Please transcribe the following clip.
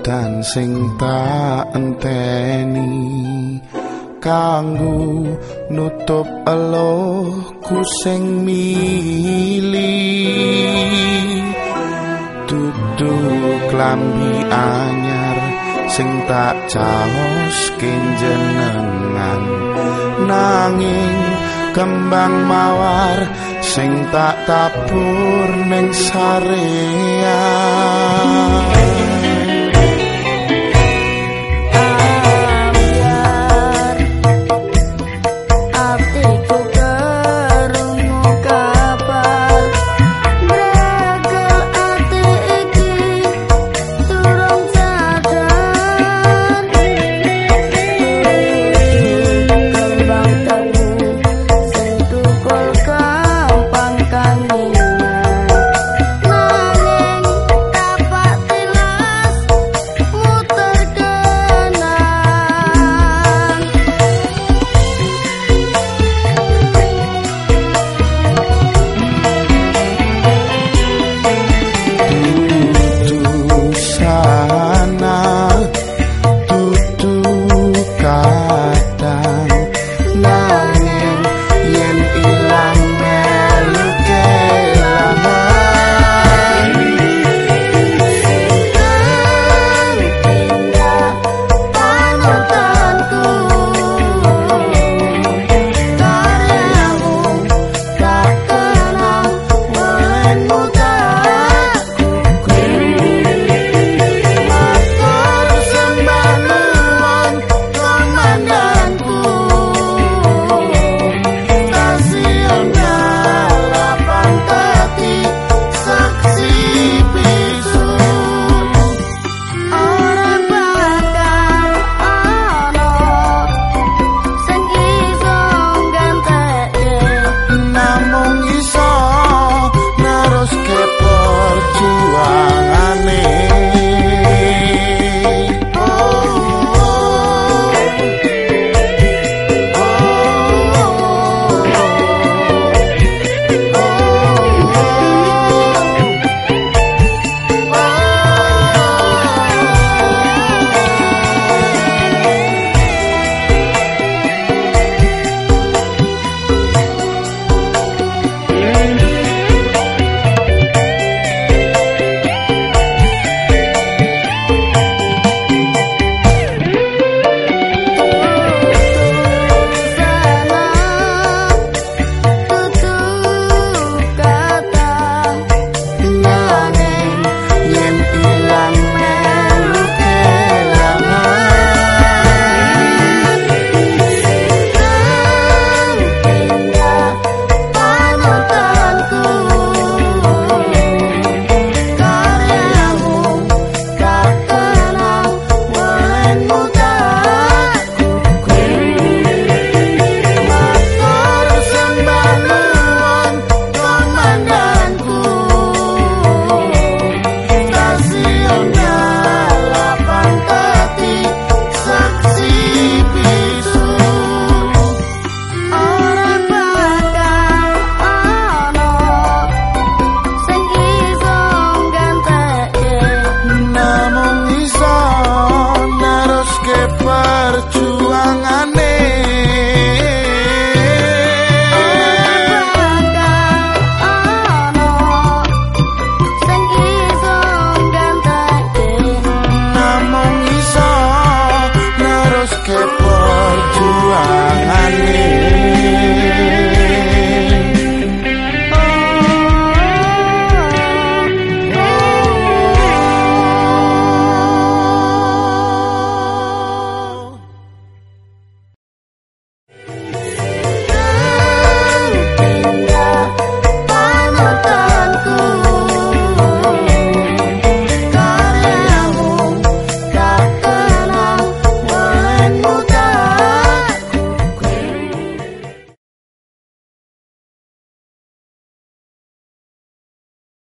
udan sing tak enteni kanggo nutup elohku sing mili. Dudu klambi anyar sing tak caos kenjenengan nanging kembang mawar sing tak tabur ning sarean